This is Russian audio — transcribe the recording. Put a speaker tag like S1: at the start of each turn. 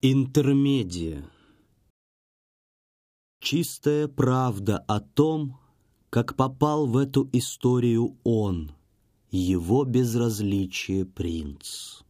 S1: Интермедия Чистая правда о том, как попал в эту историю он, его безразличие принц.